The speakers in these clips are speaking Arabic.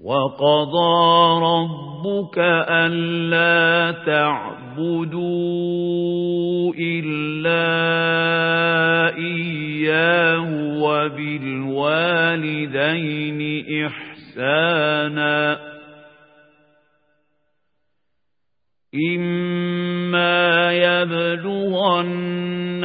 وقضى ربك ألا تعبدوا إلا إياه وبالوالدين إحسانا إما يبلغن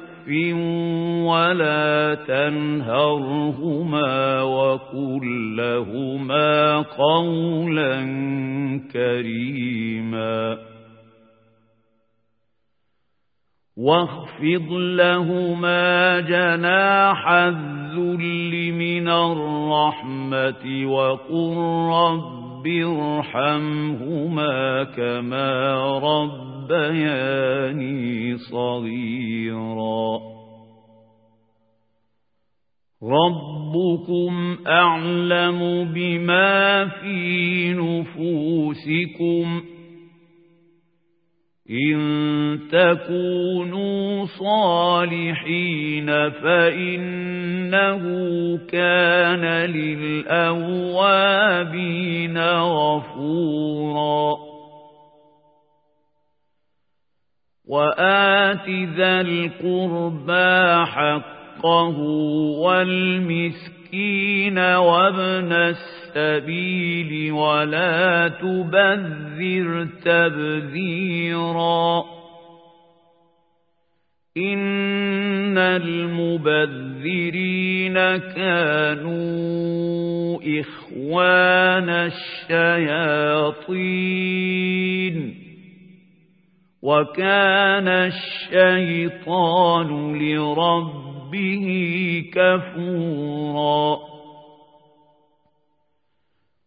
ولا تنهرهما وقل لهما قولا كريما واخفض لهما جناح الذل من الرحمة وقل رب ارحمهما كما رب ربياني صغيرا. ربكم أعلم بما في نفوسكم إن تكونوا صالحين فإنه كان للأوابين غفوراً. وآت ذا القربى حقه والمسكين وابن السبيل ولا تبذر تبذيرا. إن المبذرين كانوا إخوان الشياطين. وكان الشيطان لربه كفورا.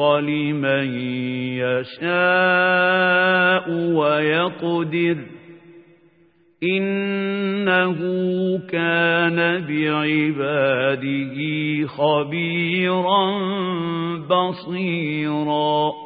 لمن يشاء ويقدر إنه كان بعباده خبيرا بصيراً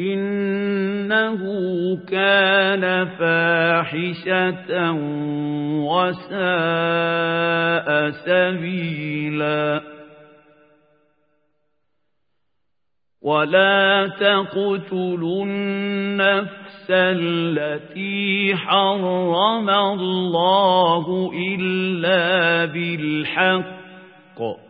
إنه كان فاحشة وساء سبيلا. ولا تقتلوا النفس التي حرم الله إلا بالحق.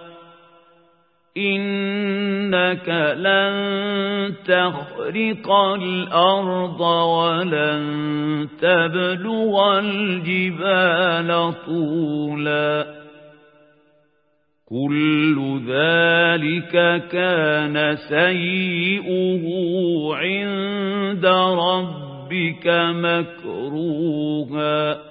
إنك لن تخرق الأرض ولن تبلغ الجبال طولا كل ذلك كان سيئه عند ربك مكروها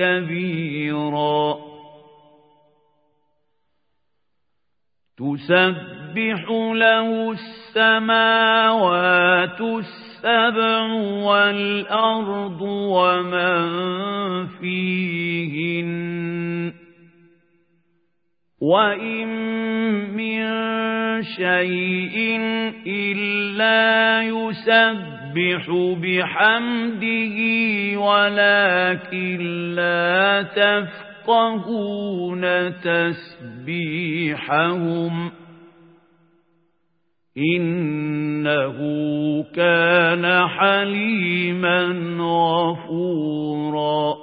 كبيرا. تسبح له السماوات السبع والأرض ومن فيهن. وإن من شيء إلا يسبح بحمده ولكن لا تفكر يفقهون تسبيحهم. إنه كان حليما غفورا.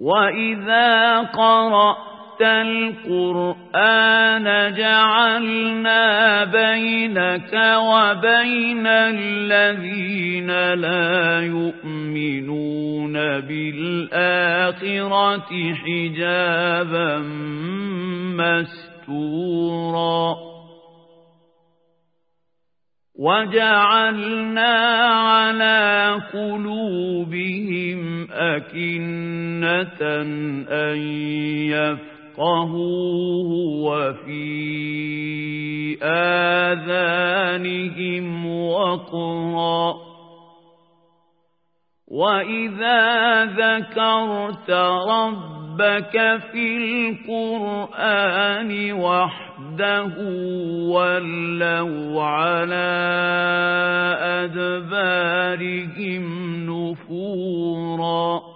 وإذا القرآن جعلنا بينك وبين الذين لا يؤمنون بالآخرة حجابا مستورا. وجعلنا على قلوبهم أكنة أن يفقهوا يفقهوه وفي آذانهم وقرا وإذا ذكرت ربك في القرآن وحده ولوا على أدبارهم نفورا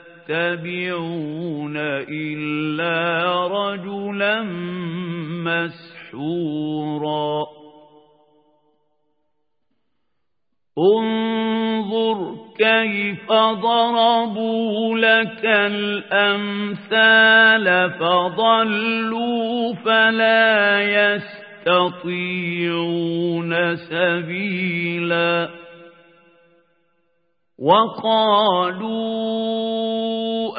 يتبعون إلا رجلا مسحورا. انظر كيف ضربوا لك الأمثال فضلوا فلا يستطيعون سبيلا. وقالوا